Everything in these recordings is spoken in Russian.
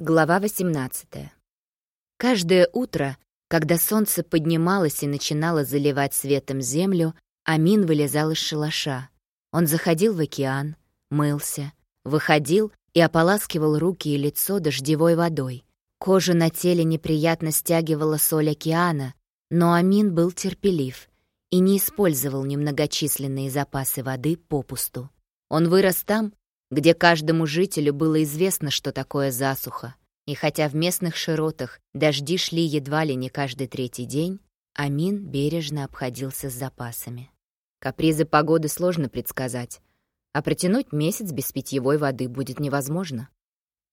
Глава 18. Каждое утро, когда солнце поднималось и начинало заливать светом землю, Амин вылезал из шалаша. Он заходил в океан, мылся, выходил и ополаскивал руки и лицо дождевой водой. Кожу на теле неприятно стягивала соль океана, но Амин был терпелив и не использовал немногочисленные запасы воды попусту. Он вырос там, где каждому жителю было известно, что такое засуха. И хотя в местных широтах дожди шли едва ли не каждый третий день, Амин бережно обходился с запасами. Капризы погоды сложно предсказать, а протянуть месяц без питьевой воды будет невозможно.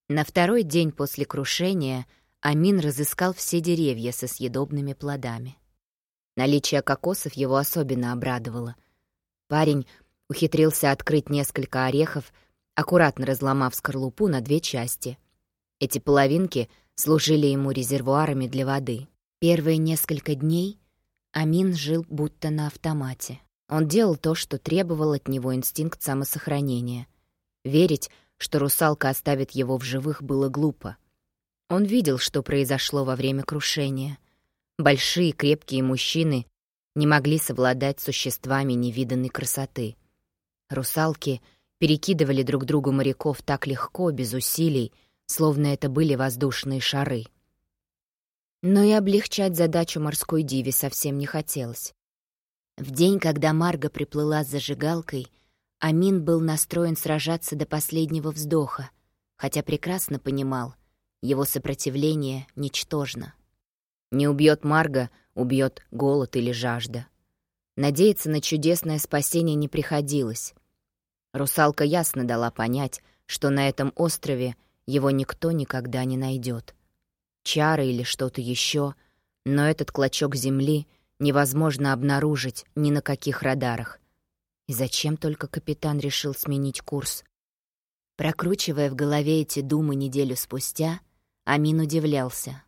На второй день после крушения Амин разыскал все деревья со съедобными плодами. Наличие кокосов его особенно обрадовало. Парень ухитрился открыть несколько орехов аккуратно разломав скорлупу на две части. Эти половинки служили ему резервуарами для воды. Первые несколько дней Амин жил будто на автомате. Он делал то, что требовал от него инстинкт самосохранения. Верить, что русалка оставит его в живых, было глупо. Он видел, что произошло во время крушения. Большие крепкие мужчины не могли совладать с существами невиданной красоты. Русалки — перекидывали друг другу моряков так легко, без усилий, словно это были воздушные шары. Но и облегчать задачу морской диве совсем не хотелось. В день, когда Марга приплыла с зажигалкой, Амин был настроен сражаться до последнего вздоха, хотя прекрасно понимал, его сопротивление ничтожно. Не убьет Марга, убьет голод или жажда. Надеяться на чудесное спасение не приходилось. Русалка ясно дала понять, что на этом острове его никто никогда не найдет. Чары или что-то еще, но этот клочок земли невозможно обнаружить ни на каких радарах. И зачем только капитан решил сменить курс? Прокручивая в голове эти думы неделю спустя, Амин удивлялся.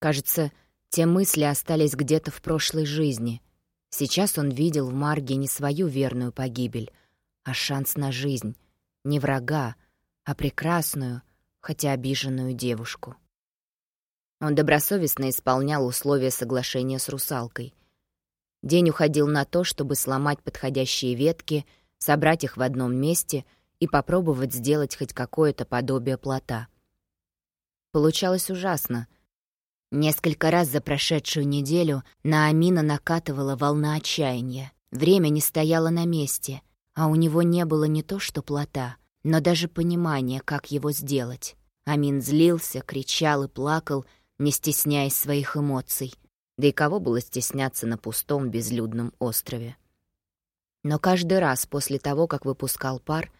Кажется, те мысли остались где-то в прошлой жизни. Сейчас он видел в Марге не свою верную погибель, а шанс на жизнь. Не врага, а прекрасную, хотя обиженную девушку. Он добросовестно исполнял условия соглашения с русалкой. День уходил на то, чтобы сломать подходящие ветки, собрать их в одном месте и попробовать сделать хоть какое-то подобие плота. Получалось ужасно. Несколько раз за прошедшую неделю на Амина накатывала волна отчаяния. Время не стояло на месте — а у него не было не то что плота, но даже понимания, как его сделать. Амин злился, кричал и плакал, не стесняясь своих эмоций. Да и кого было стесняться на пустом безлюдном острове? Но каждый раз после того, как выпускал пар,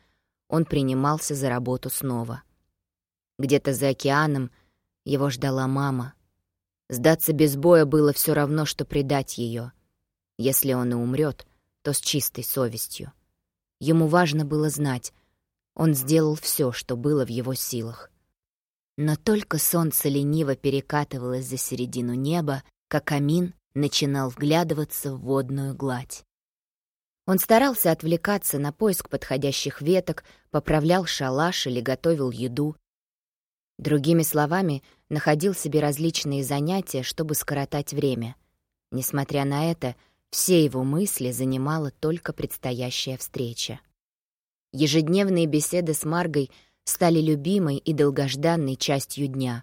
он принимался за работу снова. Где-то за океаном его ждала мама. Сдаться без боя было все равно, что предать ее. Если он и умрет, то с чистой совестью. Ему важно было знать, он сделал все, что было в его силах. Но только солнце лениво перекатывалось за середину неба, как камин начинал вглядываться в водную гладь. Он старался отвлекаться на поиск подходящих веток, поправлял шалаш или готовил еду. Другими словами, находил себе различные занятия, чтобы скоротать время. Несмотря на это, все его мысли занимала только предстоящая встреча. Ежедневные беседы с Маргой стали любимой и долгожданной частью дня.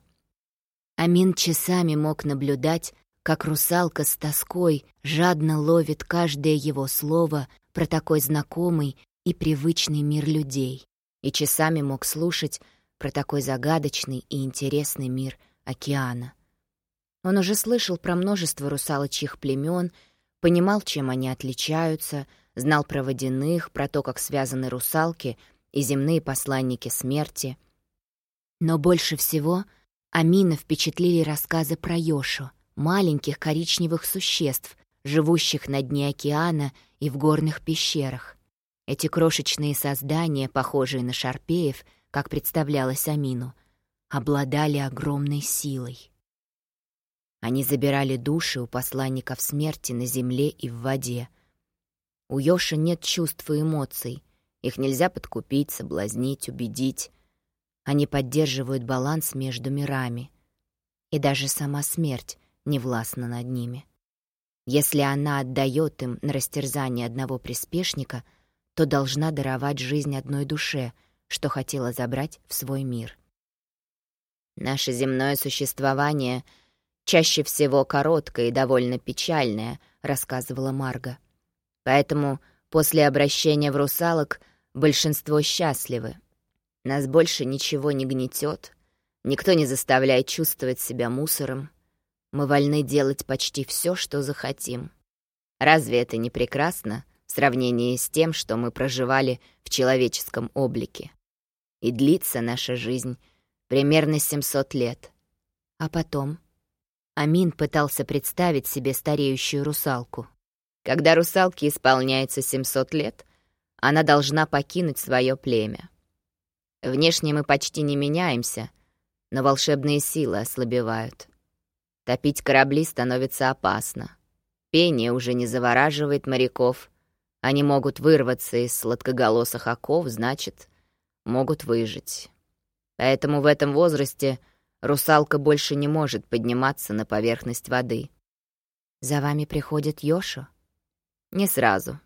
Амин часами мог наблюдать, как русалка с тоской жадно ловит каждое его слово про такой знакомый и привычный мир людей, и часами мог слушать про такой загадочный и интересный мир океана. Он уже слышал про множество русалочьих племен понимал, чем они отличаются, знал про водяных, про то, как связаны русалки и земные посланники смерти. Но больше всего Амина впечатлили рассказы про Йошу, маленьких коричневых существ, живущих на дне океана и в горных пещерах. Эти крошечные создания, похожие на шарпеев, как представлялось Амину, обладали огромной силой. Они забирали души у посланников смерти на земле и в воде. У Йоши нет чувств и эмоций. Их нельзя подкупить, соблазнить, убедить. Они поддерживают баланс между мирами. И даже сама смерть не властна над ними. Если она отдает им на растерзание одного приспешника, то должна даровать жизнь одной душе, что хотела забрать в свой мир. Наше земное существование чаще всего короткое и довольно печальное, рассказывала Марга. Поэтому после обращения в русалок большинство счастливы. Нас больше ничего не гнетет, никто не заставляет чувствовать себя мусором. Мы вольны делать почти все, что захотим. Разве это не прекрасно в сравнении с тем, что мы проживали в человеческом облике? И длится наша жизнь примерно 700 лет. А потом... Амин пытался представить себе стареющую русалку. Когда русалке исполняется 700 лет, она должна покинуть свое племя. Внешне мы почти не меняемся, но волшебные силы ослабевают. Топить корабли становится опасно. Пение уже не завораживает моряков. Они могут вырваться из сладкоголосых оков, значит, могут выжить. Поэтому в этом возрасте русалка больше не может подниматься на поверхность воды. «За вами приходит Йоша?» «Не сразу»,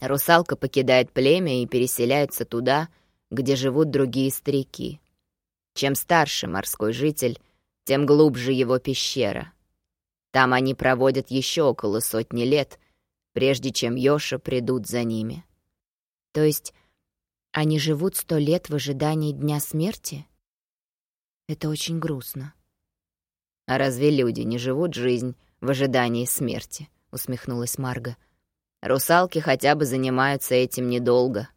Русалка покидает племя и переселяется туда, где живут другие старики. Чем старше морской житель, тем глубже его пещера. Там они проводят еще около сотни лет, прежде чем Йоша придут за ними. То есть они живут сто лет в ожидании дня смерти? Это очень грустно. «А разве люди не живут жизнь в ожидании смерти?» — усмехнулась Марга. — Русалки хотя бы занимаются этим недолго».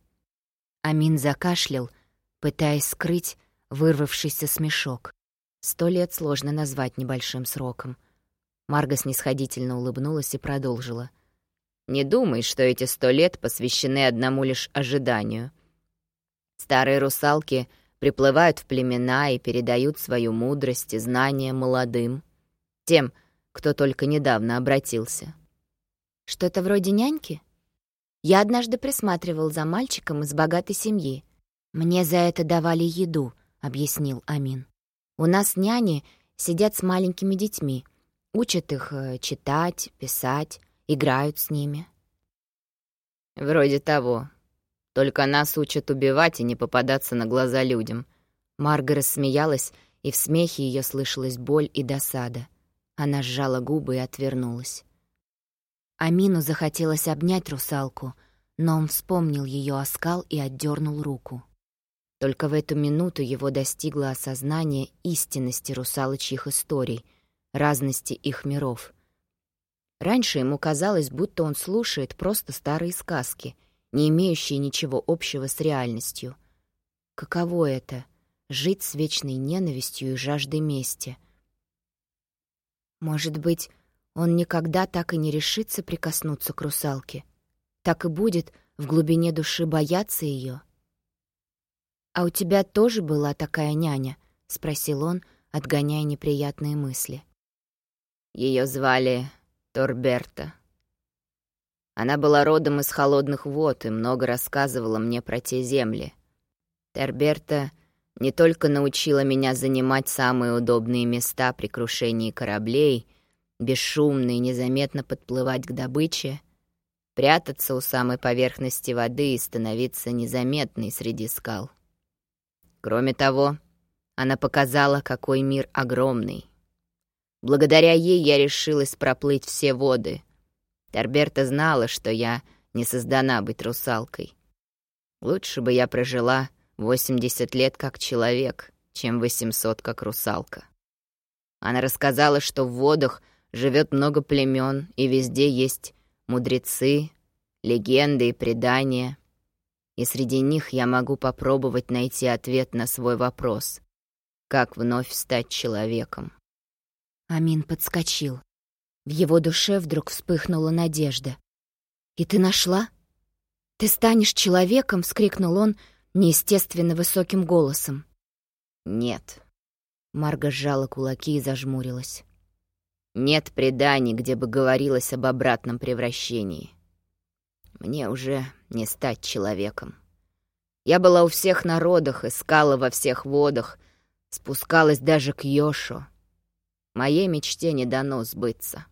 Амин закашлял, пытаясь скрыть вырвавшийся смешок. Сто лет сложно назвать небольшим сроком. Марга снисходительно улыбнулась и продолжила. «Не думай, что эти сто лет посвящены одному лишь ожиданию. Старые русалки приплывают в племена и передают свою мудрость и знания молодым, тем, кто только недавно обратился. Что-то вроде няньки? Я однажды присматривал за мальчиком из богатой семьи. Мне за это давали еду, объяснил Амин. У нас няни сидят с маленькими детьми, учат их э, читать, писать, играют с ними. Вроде того. Только нас учат убивать и не попадаться на глаза людям. Марга рассмеялась, и в смехе ее слышалась боль и досада. Она сжала губы и отвернулась. Амину захотелось обнять русалку, но он вспомнил ее оскал и отдернул руку. Только в эту минуту его достигло осознание истинности русалочьих историй, разности их миров. Раньше ему казалось, будто он слушает просто старые сказки, не имеющие ничего общего с реальностью. Каково это — жить с вечной ненавистью и жаждой мести? Может быть, он никогда так и не решится прикоснуться к русалке. Так и будет в глубине души бояться ее. «А у тебя тоже была такая няня?» — спросил он, отгоняя неприятные мысли. Ее звали Торберта. Она была родом из холодных вод и много рассказывала мне про те земли. Торберта не только научила меня занимать самые удобные места при крушении кораблей — бесшумно и незаметно подплывать к добыче, прятаться у самой поверхности воды и становиться незаметной среди скал. Кроме того, она показала, какой мир огромный. Благодаря ей я решилась проплыть все воды. Торберта знала, что я не создана быть русалкой. Лучше бы я прожила 80 лет как человек, чем 800 как русалка. Она рассказала, что в водах живет много племен, и везде есть мудрецы, легенды и предания. И среди них я могу попробовать найти ответ на свой вопрос. Как вновь стать человеком? Амин подскочил. В его душе вдруг вспыхнула надежда. «И ты нашла? Ты станешь человеком?» — вскрикнул он неестественно высоким голосом. «Нет». Марга сжала кулаки и зажмурилась. Нет преданий, где бы говорилось об обратном превращении. Мне уже не стать человеком. Я была у всех народах, искала во всех водах, спускалась даже к Йошу. Моей мечте не дано сбыться.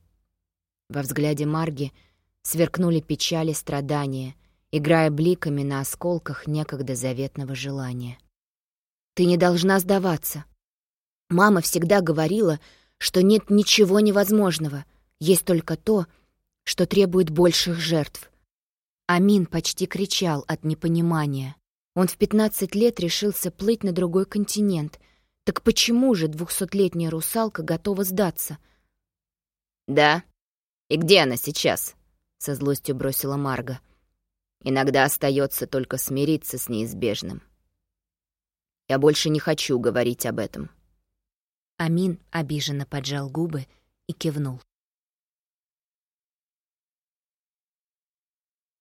Во взгляде Марги сверкнули печали страдания, играя бликами на осколках некогда заветного желания. «Ты не должна сдаваться. Мама всегда говорила, что нет ничего невозможного, есть только то, что требует больших жертв. Амин почти кричал от непонимания. Он в 15 лет решился плыть на другой континент. Так почему же двухсотлетняя русалка готова сдаться? «Да? И где она сейчас?» — со злостью бросила Марга. «Иногда остается только смириться с неизбежным. Я больше не хочу говорить об этом». Амин обиженно поджал губы и кивнул.